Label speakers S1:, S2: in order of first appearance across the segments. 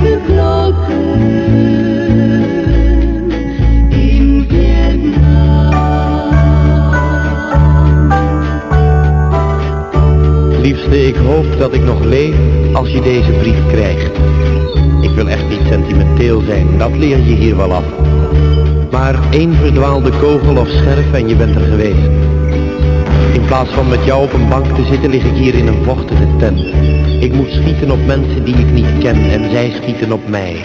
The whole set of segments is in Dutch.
S1: het klokken.
S2: Liefste, ik hoop dat ik nog leef als je deze brief krijgt. Ik wil echt niet sentimenteel zijn, dat leer je hier wel af. Maar één verdwaalde kogel of scherf en je bent er geweest. In plaats van met jou op een bank te zitten, lig ik hier in een vochtige tent. Ik moet schieten op mensen die ik niet ken en zij schieten op mij.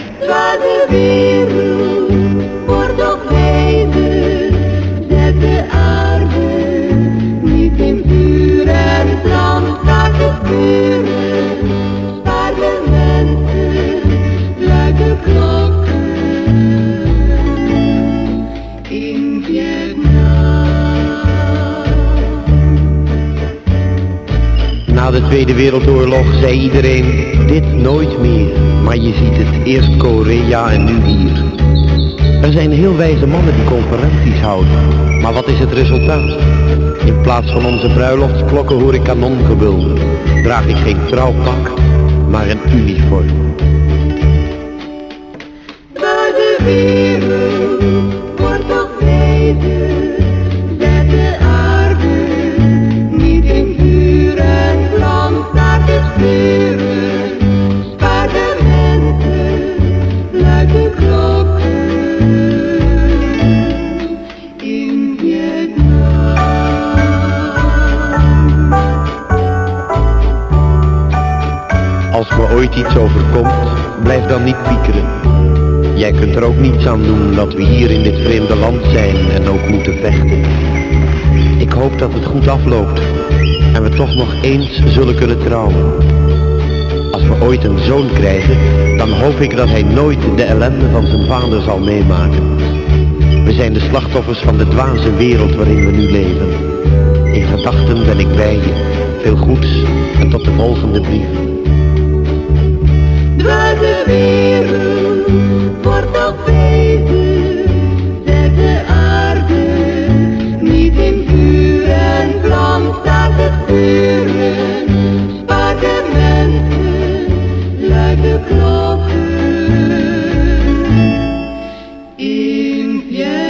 S2: Na de Tweede Wereldoorlog zei iedereen, dit nooit meer. Maar je ziet het, eerst Korea en nu hier. Er zijn heel wijze mannen die conferenties houden. Maar wat is het resultaat? In plaats van onze bruiloftsklokken hoor ik kanongebul. Draag ik geen trouwpak, maar een uniform. Ooit iets overkomt, blijf dan niet piekeren. Jij kunt er ook niets aan doen dat we hier in dit vreemde land zijn en ook moeten vechten. Ik hoop dat het goed afloopt en we toch nog eens zullen kunnen trouwen. Als we ooit een zoon krijgen, dan hoop ik dat hij nooit de ellende van zijn vader zal meemaken. We zijn de slachtoffers van de dwaze wereld waarin we nu leven. In gedachten ben ik bij je. Veel goeds en tot de volgende brief.
S1: Yeah.